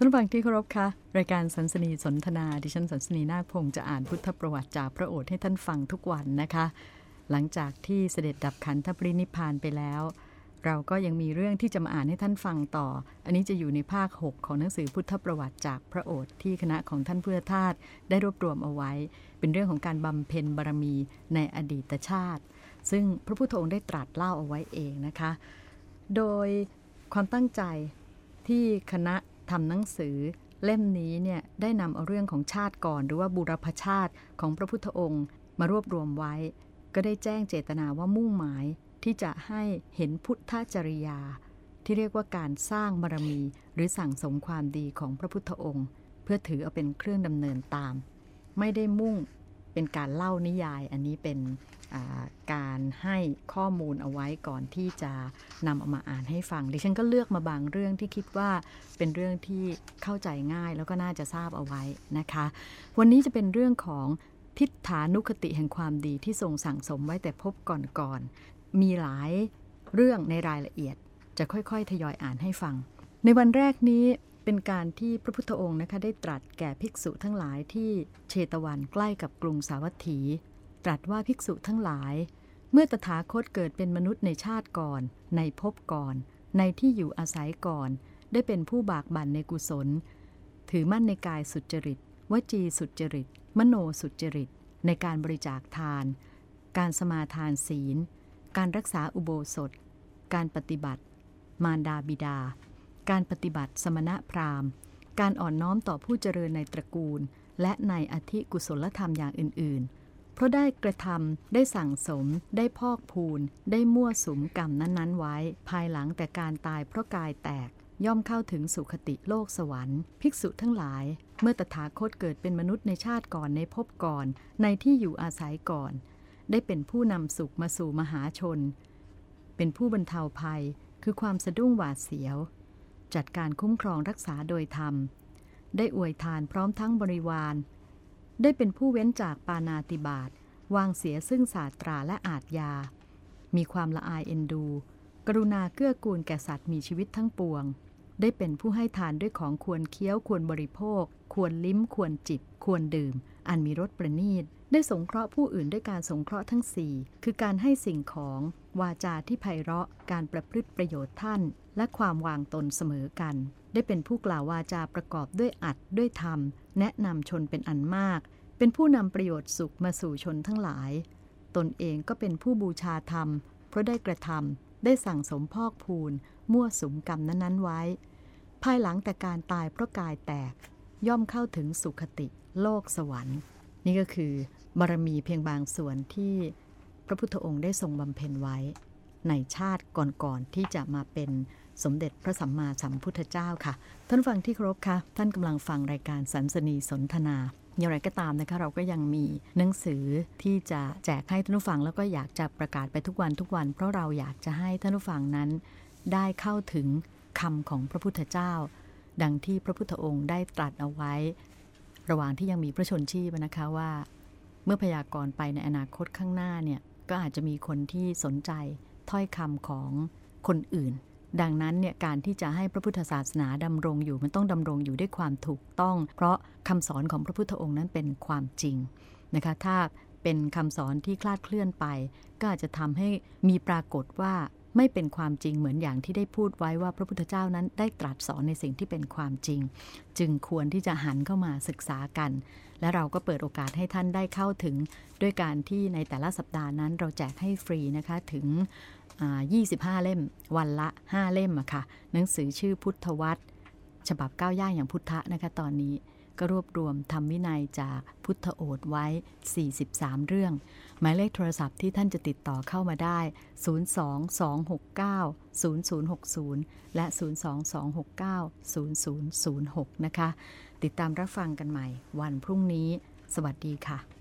ท่านผู้ฟังที่เคารพคะรายการสันสนีสนทนา ดิฉันสันสนีนาคพงศ์จะอ่านพุทธประวัติจากพระโอษฐ์ให้ท่านฟังทุกวันนะคะ หลังจากที่เสด็จดับขันธปรินิพานไปแล้ว เราก็ยังมีเรื่องที่จะมาอ่านให้ท่านฟังต่อ อันนี้จะอยู่ในภาค 6 ของหนังสือพุทธประวัติจากพระโอษฐ์ที่คณะของท่านเพื่อทาสได้รวบรวมเอาไว้ เป็นเรื่องของการบำเพ็ญบารมีในอดีตชาติ ซึ่งพระพุทธองค์ได้ตรัสเล่าเอาไว้เองนะคะ โดยความตั้งใจที่คณะ ทำหนังสือเล่มนี้เนี่ยได้นำเอาเรื่องของชาติก่อน หรือว่าบุรพชาติของพระพุทธองค์มารวบรวมไว้ ก็ได้แจ้งเจตนาว่ามุ่งหมายที่จะให้เห็นพุทธจริยา ที่เรียกว่าการสร้างบารมี หรือสั่งสมความดีของพระพุทธองค์ เพื่อถือเอาเป็นเครื่องดำเนินตาม ไม่ได้มุ่ง เป็นการเล่านิยาย อันนี้เป็นการให้ข้อมูลเอาไว้ก่อนที่จะนำเอามาอ่านให้ฟัง ดิฉันก็เลือกมาบางเรื่องที่คิดว่าเป็นเรื่องที่เข้าใจง่ายแล้วก็น่าจะทราบเอาไว้นะคะ วันนี้จะเป็นเรื่องของทิฏฐานุคติแห่งความดีที่ทรงสั่งสมไว้แต่พบก่อนๆมีหลายเรื่องในรายละเอียดจะค่อยๆ ทยอยอ่านให้ฟัง ในวันแรกนี้ เป็นการที่พระพุทธองค์นะคะได้ตรัสแก่ภิกษุทั้งหลายที่เชตวันใกล้กับกรุงสาวัตถี ตรัสว่าภิกษุทั้งหลาย เมื่อตถาคตเกิดเป็นมนุษย์ในชาติก่อน ในภพก่อน ในที่อยู่อาศัยก่อน ได้เป็นผู้บากบั่นในกุศล ถือมั่นในกายสุจริต วจีสุจริต มโนสุจริต ในการบริจาคทาน การสมาทานศีล การรักษาอุโบสถ การปฏิบัติ มารดาบิดา การปฏิบัติสมณะพราหมณ์ การอ่อนน้อมต่อผู้เจริญในตระกูล และในอธิกุศลธรรมอย่างอื่น ๆ เพราะได้กระทำได้สั่งสม ได้พอกพูน ได้มั่วสุมกรรมนั้น ๆ ไว้ ภายหลังแต่การตายเพราะกายแตกย่อมเข้าถึงสุคติโลกสวรรค์ ภิกษุทั้งหลาย เมื่อตถาคตเกิดเป็นมนุษย์ในชาติก่อนในภพก่อน ในที่อยู่อาศัยก่อน ได้เป็นผู้นำสุขมาสู่มหาชน เป็นผู้บรรเทาภัย คือความสะดุ้งหวาดเสียว จัดการคุ้มครองรักษาโดยธรรม ได้อวยทานพร้อมทั้งบริวาร ได้เป็นผู้เว้นจากปานาติบาตวางเสียซึ่งศาสตราและอาทยา มีความละอายเอ็นดู กรุณาเกื้อกูลแก่สัตว์มีชีวิตทั้งปวง ได้เป็นผู้ให้ทานด้วยของควรเคี้ยวควรบริโภค ควรลิ้มควรจิบ ควรดื่ม อันมีรสประณีต ได้สงเคราะห์ผู้อื่นด้วยการสงเคราะห์ทั้งสี่คือการให้สิ่งของ วาจาที่ไพเราะ การประพฤติประโยชน์ท่าน และความวางตนเสมอกัน ได้เป็นผู้กล่าววาจาประกอบด้วยอัดด้วยธรรม แนะนำชนเป็นอันมาก เป็นผู้นำประโยชน์สุขมาสู่ชนทั้งหลาย ตนเองก็เป็นผู้บูชาธรรม เพราะได้กระทำได้สั่งสมพอกพูนมั่วสุมกรรมนั้นๆไว้ ภายหลังแต่การตายเพราะกายแตก ย่อมเข้าถึงสุขติ โลกสวรรค์ นี่ก็คือบารมีเพียงบางส่วนที่พระพุทธองค์ได้ทรงบำเพ็ญไว้ ในชาติก่อนๆที่จะมาเป็นสมเด็จพระสัมมาสัมพุทธเจ้าค่ะ ท่านฟังที่ครพคะท่านกำลังฟังรายการสันสนีสนทนาอย่างไรก็ตามนะคะเราก็ยังมีหนังสือที่จะแจกให้ท่านผู้ฟังแล้วก็อยากจะประกาศไปทุกวันทุกวัน เพราะเราอยากจะให้ท่านผู้ฟังนั้น ได้เข้าถึงคำของพระพุทธเจ้า ดังที่พระพุทธองค์ได้ตรัสเอาไว้ ระหว่างที่ยังมีพระชนชีพนะคะว่า เมื่อพยากรณ์ไปในอนาคตข้างหน้าเนี่ยก็อาจจะมีคนที่สนใจถ้อยคำของคนอื่น ดังนั้นเนี่ยการที่จะให้พระพุทธศาสนาดำรงอยู่มันต้องดำรงอยู่ด้วยความถูกต้อง เพราะคำสอนของพระพุทธองค์นั้นเป็นความจริงนะคะถ้าเป็นคำสอนที่คลาดเคลื่อนไป ก็อาจจะทำให้มีปรากฏว่า ไม่เป็นความจริงเหมือนอย่างที่ได้พูดไว้ว่าพระพุทธเจ้านั้นได้ตรัสสอนในสิ่งที่เป็นความจริง จึงควรที่จะหันเข้ามาศึกษากัน และเราก็เปิดโอกาสให้ท่านได้เข้าถึง ด้วยการที่ในแต่ละสัปดาห์นั้นเราแจกให้ฟรีนะคะถึง 25 เล่ม วันละ 5 เล่มอะค่ะหนังสือชื่อพุทธวัตรฉบับก้าวย่างอย่างพุทธะนะคะตอนนี้ ก็รวบรวมทำวินัยจากพุทธโอษไว้ 43 เรื่อง หมายเลขโทรศัพท์ที่ท่านจะติดต่อเข้ามาได้ 022690060 และ 022690006 นะคะ ติดตามรับฟังกันใหม่วันพรุ่งนี้ สวัสดีค่ะ